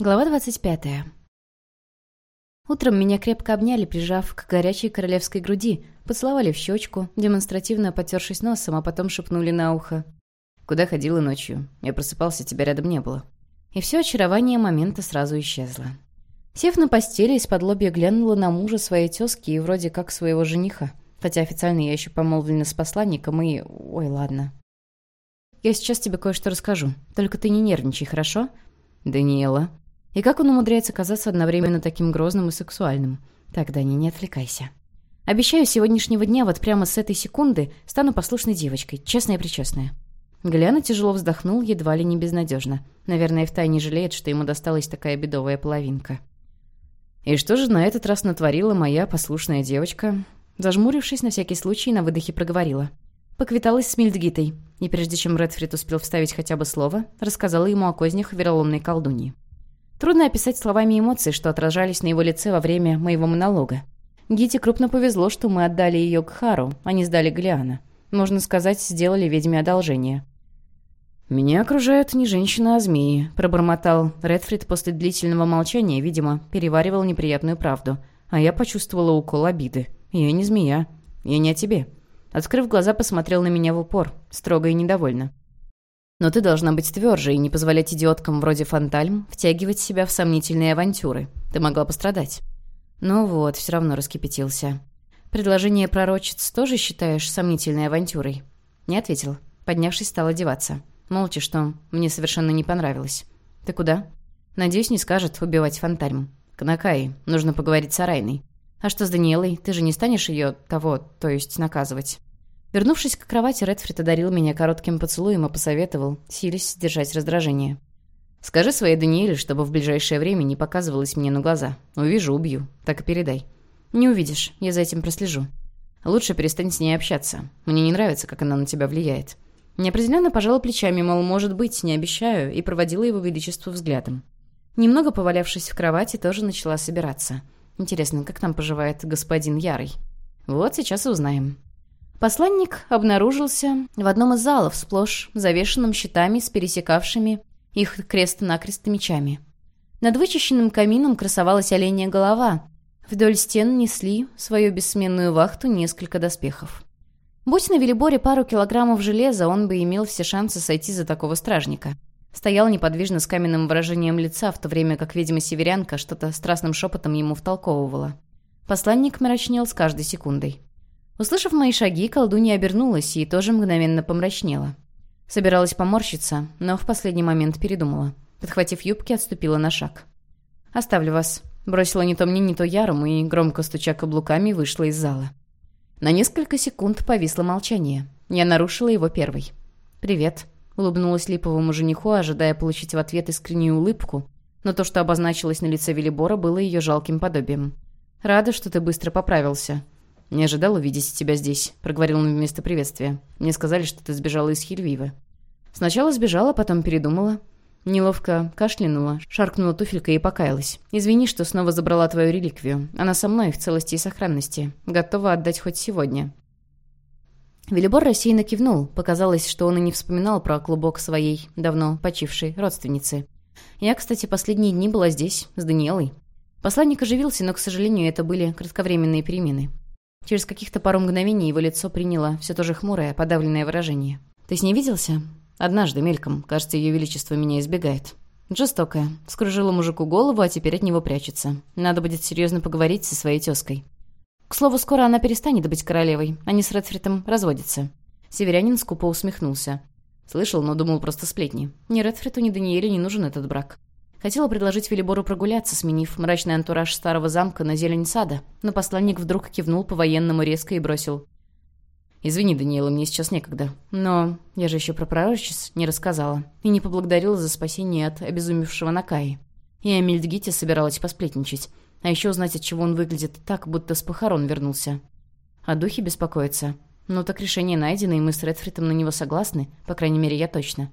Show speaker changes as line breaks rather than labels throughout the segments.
Глава 25. Утром меня крепко обняли, прижав к горячей королевской груди, поцеловали в щечку, демонстративно потершись носом, а потом шепнули на ухо. «Куда ходила ночью? Я просыпался, тебя рядом не было». И все очарование момента сразу исчезло. Сев на постели, из-под лобья глянула на мужа своей тезки и вроде как своего жениха. Хотя официально я еще помолвлена с посланником и... Ой, ладно. «Я сейчас тебе кое-что расскажу. Только ты не нервничай, хорошо?» «Даниэла», и как он умудряется казаться одновременно таким грозным и сексуальным? Тогда не, не отвлекайся. Обещаю, сегодняшнего дня, вот прямо с этой секунды, стану послушной девочкой, честная-причестная. Гляна тяжело вздохнул, едва ли не безнадежно. Наверное, втайне жалеет, что ему досталась такая бедовая половинка. «И что же на этот раз натворила моя послушная девочка?» Зажмурившись, на всякий случай, на выдохе проговорила. Поквиталась с Мильдгитой, и прежде чем Редфрид успел вставить хотя бы слово, рассказала ему о кознях вероломной колдуньи. Трудно описать словами эмоции, что отражались на его лице во время моего монолога. Гите крупно повезло, что мы отдали ее к Хару, а не сдали Глиана. Можно сказать, сделали ведьме одолжение. «Меня окружают не женщины, а змеи», — пробормотал Редфрид после длительного молчания, видимо, переваривал неприятную правду. А я почувствовала укол обиды. «Я не змея. Я не о тебе». Открыв глаза, посмотрел на меня в упор, строго и недовольно. Но ты должна быть тверже и не позволять идиоткам вроде Фантальм втягивать себя в сомнительные авантюры. Ты могла пострадать. Ну вот, все равно раскипятился. Предложение пророчиц тоже считаешь сомнительной авантюрой? Не ответил. Поднявшись, стал одеваться. Молча, что мне совершенно не понравилось. Ты куда? Надеюсь, не скажет убивать Фантальм. К Накаи. Нужно поговорить с Арайной. А что с Даниэлой? Ты же не станешь ее того, то есть наказывать? Вернувшись к кровати, Редфрид одарил меня коротким поцелуем и посоветовал, силясь сдержать раздражение. «Скажи своей Даниэле, чтобы в ближайшее время не показывалась мне на глаза. Увижу, убью. Так и передай». «Не увидишь. Я за этим прослежу». «Лучше перестань с ней общаться. Мне не нравится, как она на тебя влияет». Неопределенно пожала плечами, мол, может быть, не обещаю, и проводила его величество взглядом. Немного повалявшись в кровати, тоже начала собираться. Интересно, как там поживает господин Ярый? Вот сейчас и узнаем. Посланник обнаружился в одном из залов, сплошь завешенным щитами с пересекавшими их крест-накрест мечами. Над вычищенным камином красовалась оленья голова. Вдоль стен несли свою бессменную вахту несколько доспехов. Будь на Велиборе пару килограммов железа, он бы имел все шансы сойти за такого стражника. Стоял неподвижно с каменным выражением лица, в то время как ведьма-северянка что-то страстным шепотом ему втолковывала. Посланник мрачнел с каждой секундой. Услышав мои шаги, колдунья обернулась и тоже мгновенно помрачнела. Собиралась поморщиться, но в последний момент передумала. Подхватив юбки, отступила на шаг. «Оставлю вас», — бросила не то мне, не то Ярому и, громко стуча каблуками, вышла из зала. На несколько секунд повисло молчание. Я нарушила его первой. «Привет», — улыбнулась липовому жениху, ожидая получить в ответ искреннюю улыбку, но то, что обозначилось на лице Велибора, было ее жалким подобием. «Рада, что ты быстро поправился», «Не ожидал увидеть тебя здесь», — проговорил он вместо приветствия. «Мне сказали, что ты сбежала из Хильвива». Сначала сбежала, потом передумала. Неловко кашлянула, шаркнула туфелькой и покаялась. «Извини, что снова забрала твою реликвию. Она со мной в целости и сохранности. Готова отдать хоть сегодня». Велибор рассеянно кивнул. Показалось, что он и не вспоминал про клубок своей, давно почившей, родственницы. Я, кстати, последние дни была здесь, с Даниэлой. Посланник оживился, но, к сожалению, это были кратковременные перемены. Через каких-то пару мгновений его лицо приняло все то же хмурое, подавленное выражение. «Ты с ней виделся?» «Однажды, мельком. Кажется, ее величество меня избегает». Жестокая. Скружила мужику голову, а теперь от него прячется. Надо будет серьезно поговорить со своей тезкой. К слову, скоро она перестанет быть королевой. Они с Редфритом разводятся. Северянин скупо усмехнулся. Слышал, но думал просто сплетни. Ни Редфриту, ни Даниэле не нужен этот брак. Хотела предложить Велибору прогуляться, сменив мрачный антураж старого замка на зелень сада, но посланник вдруг кивнул по-военному резко и бросил. «Извини, Даниэла, мне сейчас некогда. Но я же еще про пророчиц не рассказала и не поблагодарила за спасение от обезумевшего Накаи. И о Мельдгите собиралась посплетничать, а еще узнать, от чего он выглядит так, будто с похорон вернулся. О духе беспокоиться. Ну так решение найдено, и мы с Редфритом на него согласны, по крайней мере, я точно».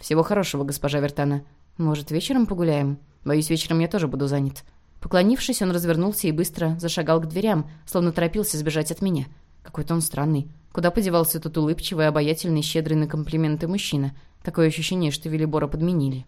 «Всего хорошего, госпожа Вертана», «Может, вечером погуляем? Боюсь, вечером я тоже буду занят». Поклонившись, он развернулся и быстро зашагал к дверям, словно торопился сбежать от меня. Какой-то он странный. Куда подевался тот улыбчивый, обаятельный, щедрый на комплименты мужчина? Такое ощущение, что Велибора подменили.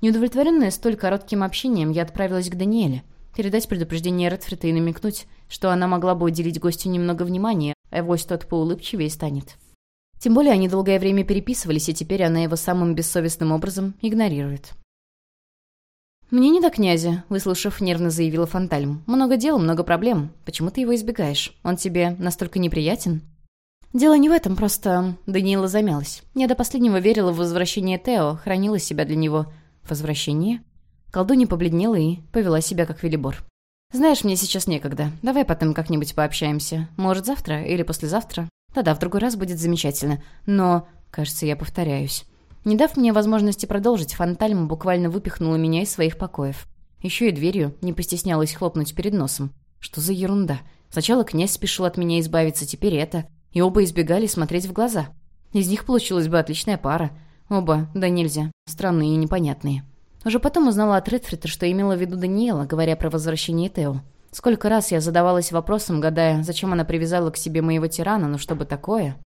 Неудовлетворенная столь коротким общением, я отправилась к Даниэле. Передать предупреждение Редфрита и намекнуть, что она могла бы уделить гостю немного внимания, а вось тот поулыбчивее станет. Тем более они долгое время переписывались, и теперь она его самым бессовестным образом игнорирует. «Мне не до князя», — выслушав, нервно заявила Фантальм. «Много дел, много проблем. Почему ты его избегаешь? Он тебе настолько неприятен?» «Дело не в этом, просто...» Даниила замялась. Я до последнего верила в возвращение Тео, хранила себя для него. «Возвращение?» Колдунья побледнела и повела себя как Велибор. «Знаешь, мне сейчас некогда. Давай потом как-нибудь пообщаемся. Может, завтра или послезавтра? Да-да, в другой раз будет замечательно. Но, кажется, я повторяюсь. Не дав мне возможности продолжить, Фантальма буквально выпихнула меня из своих покоев. Еще и дверью не постеснялась хлопнуть перед носом. Что за ерунда? Сначала князь спешил от меня избавиться, теперь это. И оба избегали смотреть в глаза. Из них получилась бы отличная пара. Оба, да нельзя, странные и непонятные. Уже потом узнала от Редфрита, что имела в виду Даниэла, говоря про возвращение Тео. Сколько раз я задавалась вопросом, гадая, зачем она привязала к себе моего тирана, ну чтобы такое.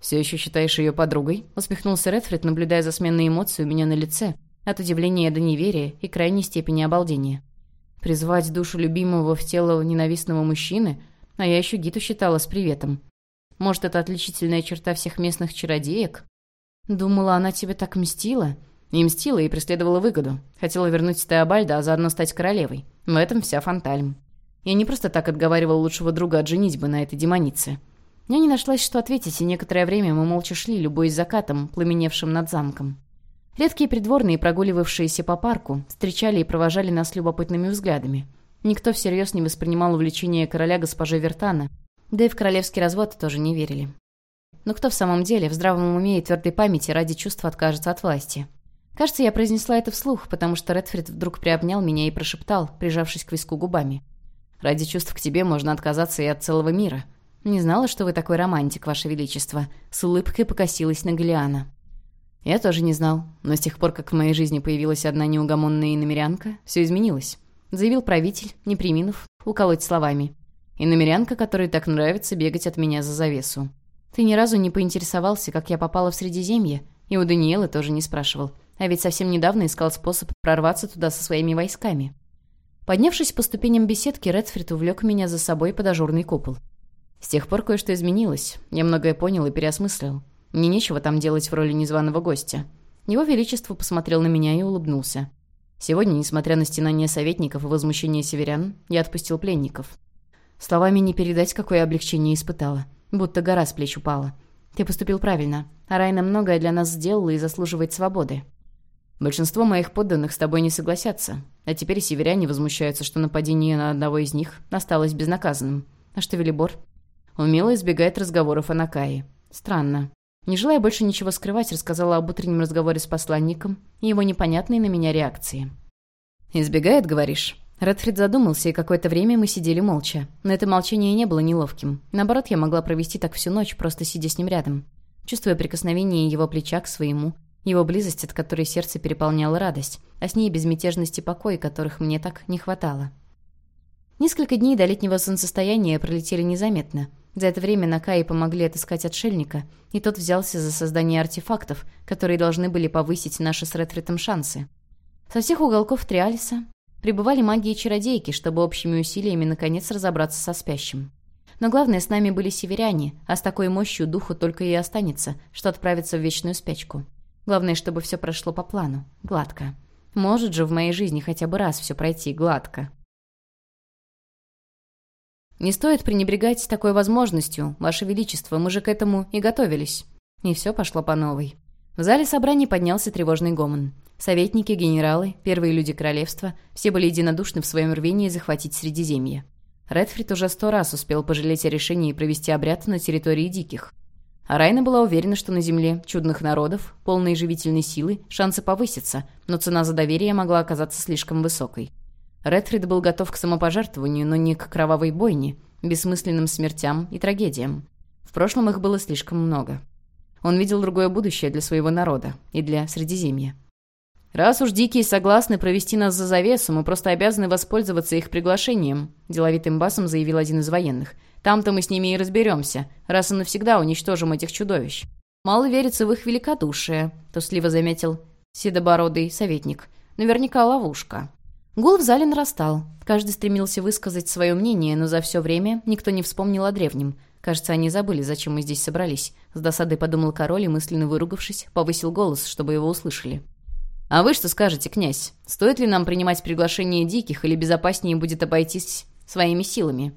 «Все еще считаешь ее подругой?» — усмехнулся Редфрид, наблюдая за сменной эмоцией у меня на лице, от удивления до неверия и крайней степени обалдения. Призвать душу любимого в тело ненавистного мужчины? А я еще Гиту считала с приветом. Может, это отличительная черта всех местных чародеек? Думала, она тебе так мстила?» И мстила и преследовала выгоду. Хотела вернуть Теобальда, а заодно стать королевой. В этом вся фантальм. Я не просто так отговаривал лучшего друга от женитьбы на этой демонице. Мне не нашлось, что ответить, и некоторое время мы молча шли, любуясь закатом, пламеневшим над замком. Редкие придворные, прогуливавшиеся по парку, встречали и провожали нас любопытными взглядами. Никто всерьез не воспринимал увлечение короля госпожи Вертана, да и в королевский развод тоже не верили. Но кто в самом деле в здравом уме и твердой памяти ради чувства откажется от власти? Кажется, я произнесла это вслух, потому что Редфрид вдруг приобнял меня и прошептал, прижавшись к виску губами. «Ради чувств к тебе можно отказаться и от целого мира. Не знала, что вы такой романтик, ваше величество». С улыбкой покосилась на Галиана. Я тоже не знал, но с тех пор, как в моей жизни появилась одна неугомонная иномерянка, все изменилось. Заявил правитель, не приминув, уколоть словами. Иномерянка, которой так нравится бегать от меня за завесу. Ты ни разу не поинтересовался, как я попала в Средиземье, и у Даниэлы тоже не спрашивал. А ведь совсем недавно искал способ прорваться туда со своими войсками. Поднявшись по ступеням беседки, Редфрид увлек меня за собой под ажурный купол. С тех пор кое-что изменилось. Я многое понял и переосмыслил. Мне нечего там делать в роли незваного гостя. Его Величество посмотрел на меня и улыбнулся. Сегодня, несмотря на стенание советников и возмущение северян, я отпустил пленников. Словами не передать, какое облегчение испытала. Будто гора с плеч упала. Ты поступил правильно. Арайна многое для нас сделала и заслуживает свободы. Большинство моих подданных с тобой не согласятся. А теперь северяне возмущаются, что нападение на одного из них осталось безнаказанным. А что Велибор? Умело избегает разговоров о Накае. Странно. Не желая больше ничего скрывать, рассказала об утреннем разговоре с посланником и его непонятной на меня реакции. «Избегает, говоришь?» Редфрид задумался, и какое-то время мы сидели молча. Но это молчание не было неловким. Наоборот, я могла провести так всю ночь, просто сидя с ним рядом. Чувствуя прикосновение его плеча к своему, его близость, от которой сердце переполняло радость, а с ней безмятежность и покой, которых мне так не хватало. Несколько дней до летнего солнцестояния пролетели незаметно. За это время Накаи помогли отыскать отшельника, и тот взялся за создание артефактов, которые должны были повысить наши с Ретфритом шансы. Со всех уголков Триалиса прибывали маги и чародейки, чтобы общими усилиями наконец разобраться со спящим. Но главное, с нами были северяне, а с такой мощью духу только и останется, что отправиться в вечную спячку. Главное, чтобы все прошло по плану. Гладко. Может же в моей жизни хотя бы раз все пройти гладко. «Не стоит пренебрегать такой возможностью, Ваше Величество, мы же к этому и готовились». И все пошло по новой. В зале собраний поднялся тревожный гомон. Советники, генералы, первые люди королевства – все были единодушны в своем рвении захватить Средиземье. Редфрид уже сто раз успел пожалеть о решении провести обряд на территории диких. А Райна была уверена, что на Земле чудных народов, полной живительной силы, шансы повысятся, но цена за доверие могла оказаться слишком высокой. Редфрид был готов к самопожертвованию, но не к кровавой бойне, бессмысленным смертям и трагедиям. В прошлом их было слишком много. Он видел другое будущее для своего народа и для Средиземья. «Раз уж дикие согласны провести нас за завесу, мы просто обязаны воспользоваться их приглашением», деловитым басом заявил один из военных – там-то мы с ними и разберемся, раз и навсегда уничтожим этих чудовищ. Мало верится в их великодушие, тусливо заметил седобородый советник. Наверняка ловушка. Гул в зале нарастал. Каждый стремился высказать свое мнение, но за все время никто не вспомнил о древнем. Кажется, они забыли, зачем мы здесь собрались. С досадой подумал король и, мысленно выругавшись, повысил голос, чтобы его услышали. «А вы что скажете, князь? Стоит ли нам принимать приглашение диких или безопаснее будет обойтись своими силами?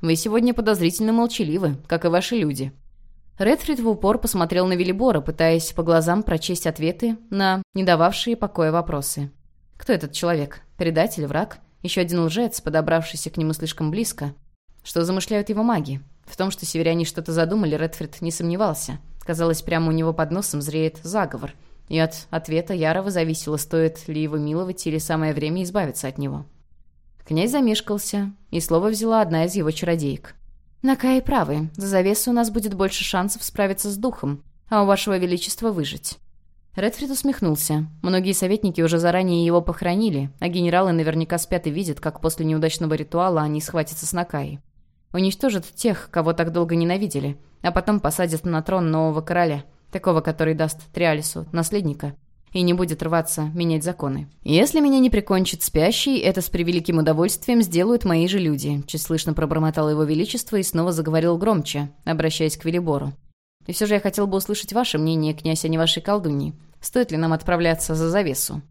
Вы сегодня подозрительно молчаливы, как и ваши люди». Редфрид в упор посмотрел на Велибора, пытаясь по глазам прочесть ответы на не дававшие покоя вопросы. Кто этот человек? Предатель, враг? Еще один лжец, подобравшийся к нему слишком близко? Что замышляют его маги? В том, что северяне что-то задумали, Редфрид не сомневался. Казалось, прямо у него под носом зреет заговор. И от ответа Ярова зависело, стоит ли его миловать или самое время избавиться от него. Князь замешкался, и слово взяла одна из его чародеек. «Накай правы. За завесу у нас будет больше шансов справиться с духом, а у вашего величества выжить». Редфрид усмехнулся. Многие советники уже заранее его похоронили, а генералы наверняка спят и видят, как после неудачного ритуала они схватятся с Накаи. Уничтожат тех, кого так долго ненавидели, а потом посадят на трон нового короля, такого, который даст Триалису наследника, и не будет рваться менять законы. «Если меня не прикончит спящий, это с превеликим удовольствием сделают мои же люди», слышно пробормотал его величество и снова заговорил громче, обращаясь к Велибору. «И все же я хотел бы услышать ваше мнение, князь, а не вашей колдуньи. Стоит ли нам отправляться за завесу?»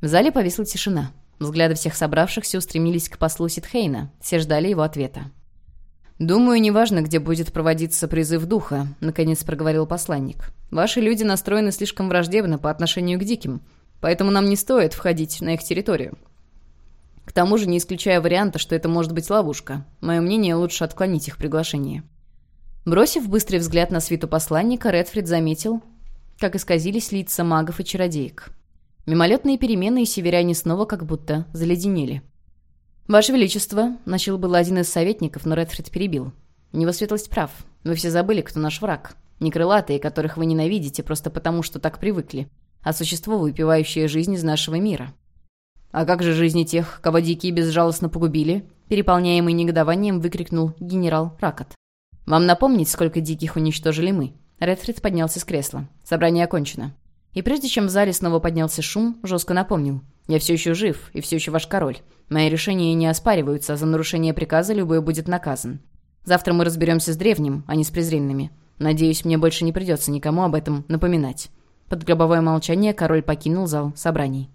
В зале повисла тишина. Взгляды всех собравшихся устремились к послу Ситхейна. Все ждали его ответа. «Думаю, неважно, где будет проводиться призыв духа», — наконец проговорил посланник. «Ваши люди настроены слишком враждебно по отношению к диким, поэтому нам не стоит входить на их территорию. К тому же, не исключая варианта, что это может быть ловушка. Мое мнение, лучше отклонить их приглашение». Бросив быстрый взгляд на свиту посланника, Редфрид заметил, как исказились лица магов и чародеек. Мимолетные перемены, и северяне снова как будто заледенели. «Ваше Величество», — начал был один из советников, но Редфрид перебил. «Его светлость прав. Вы все забыли, кто наш враг. Не крылатые, которых вы ненавидите просто потому, что так привыкли, а существо, выпивающее жизнь из нашего мира». «А как же жизни тех, кого дикие безжалостно погубили?» Переполняемый негодованием выкрикнул генерал Ракот. «Вам напомнить, сколько диких уничтожили мы?» Редфрид поднялся с кресла. «Собрание окончено». И прежде чем в зале снова поднялся шум, жестко напомнил. «Я все еще жив, и все еще ваш король. Мои решения не оспариваются, а за нарушение приказа любой будет наказан. Завтра мы разберемся с древним, а не с презренными. Надеюсь, мне больше не придется никому об этом напоминать». Под гробовое молчание король покинул зал собраний.